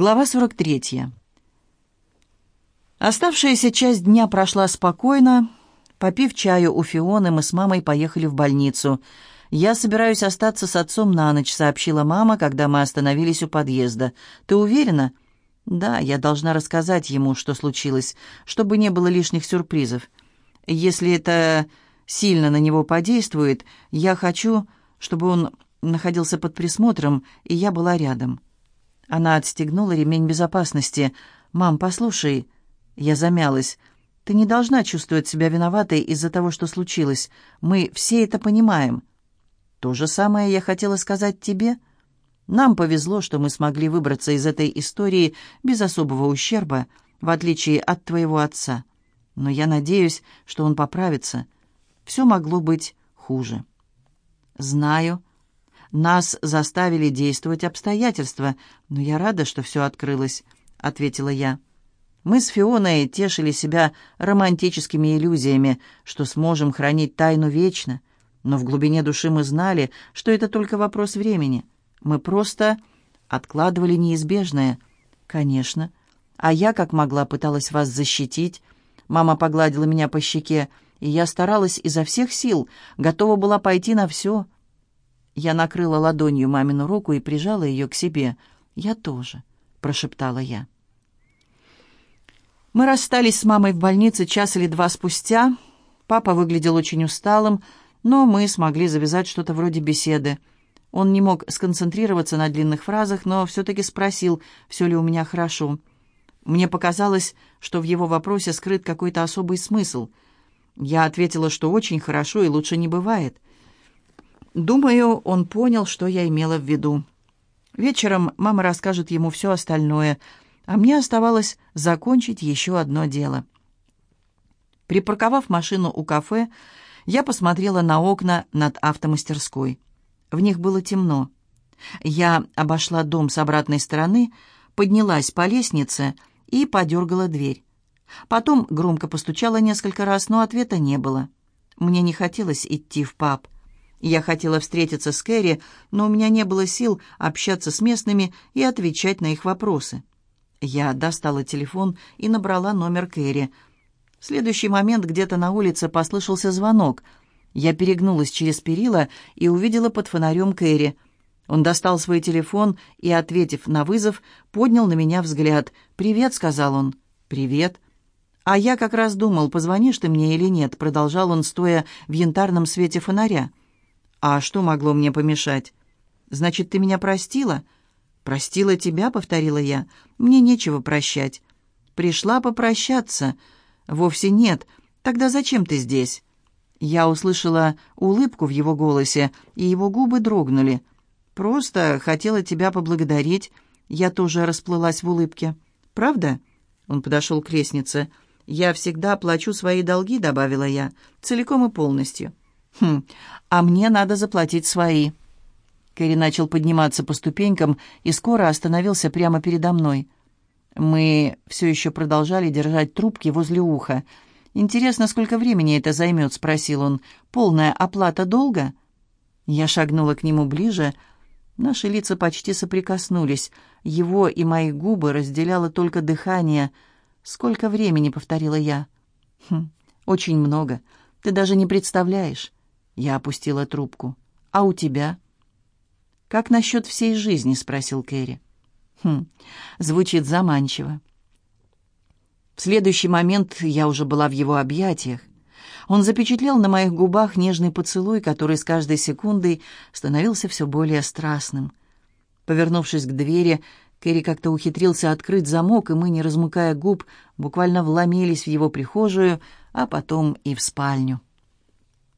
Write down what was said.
Глава 43. Оставшаяся часть дня прошла спокойно. Попив чаю у Фионы, мы с мамой поехали в больницу. «Я собираюсь остаться с отцом на ночь», — сообщила мама, когда мы остановились у подъезда. «Ты уверена?» «Да, я должна рассказать ему, что случилось, чтобы не было лишних сюрпризов. Если это сильно на него подействует, я хочу, чтобы он находился под присмотром, и я была рядом». Она отстегнула ремень безопасности. «Мам, послушай...» Я замялась. «Ты не должна чувствовать себя виноватой из-за того, что случилось. Мы все это понимаем». «То же самое я хотела сказать тебе. Нам повезло, что мы смогли выбраться из этой истории без особого ущерба, в отличие от твоего отца. Но я надеюсь, что он поправится. Все могло быть хуже». «Знаю», нас заставили действовать обстоятельства, но я рада, что все открылось», — ответила я. Мы с Фионой тешили себя романтическими иллюзиями, что сможем хранить тайну вечно, но в глубине души мы знали, что это только вопрос времени. Мы просто откладывали неизбежное. Конечно. А я, как могла, пыталась вас защитить. Мама погладила меня по щеке, и я старалась изо всех сил, готова была пойти на все — я накрыла ладонью мамину руку и прижала ее к себе. «Я тоже», — прошептала я. Мы расстались с мамой в больнице час или два спустя. Папа выглядел очень усталым, но мы смогли завязать что-то вроде беседы. Он не мог сконцентрироваться на длинных фразах, но все-таки спросил, все ли у меня хорошо. Мне показалось, что в его вопросе скрыт какой-то особый смысл. Я ответила, что очень хорошо и лучше не бывает. Думаю, он понял, что я имела в виду. Вечером мама расскажет ему все остальное, а мне оставалось закончить еще одно дело. Припарковав машину у кафе, я посмотрела на окна над автомастерской. В них было темно. Я обошла дом с обратной стороны, поднялась по лестнице и подергала дверь. Потом громко постучала несколько раз, но ответа не было. Мне не хотелось идти в паб. Я хотела встретиться с Кэрри, но у меня не было сил общаться с местными и отвечать на их вопросы. Я достала телефон и набрала номер Кэрри. В следующий момент где-то на улице послышался звонок. Я перегнулась через перила и увидела под фонарем Кэрри. Он достал свой телефон и, ответив на вызов, поднял на меня взгляд. «Привет», — сказал он. «Привет». «А я как раз думал, позвонишь ты мне или нет», — продолжал он, стоя в янтарном свете фонаря. «А что могло мне помешать?» «Значит, ты меня простила?» «Простила тебя», — повторила я. «Мне нечего прощать». «Пришла попрощаться». «Вовсе нет. Тогда зачем ты здесь?» Я услышала улыбку в его голосе, и его губы дрогнули. «Просто хотела тебя поблагодарить». Я тоже расплылась в улыбке. «Правда?» Он подошел к лестнице. «Я всегда плачу свои долги», — добавила я, — «целиком и полностью». «Хм, а мне надо заплатить свои». Кэрри начал подниматься по ступенькам и скоро остановился прямо передо мной. Мы все еще продолжали держать трубки возле уха. «Интересно, сколько времени это займет?» — спросил он. «Полная оплата долга?» Я шагнула к нему ближе. Наши лица почти соприкоснулись. Его и мои губы разделяло только дыхание. «Сколько времени?» — повторила я. «Хм, очень много. Ты даже не представляешь. Я опустила трубку. «А у тебя?» «Как насчет всей жизни?» — спросил Кэрри. «Хм, звучит заманчиво». В следующий момент я уже была в его объятиях. Он запечатлел на моих губах нежный поцелуй, который с каждой секундой становился все более страстным. Повернувшись к двери, Кэрри как-то ухитрился открыть замок, и мы, не размыкая губ, буквально вломились в его прихожую, а потом и в спальню.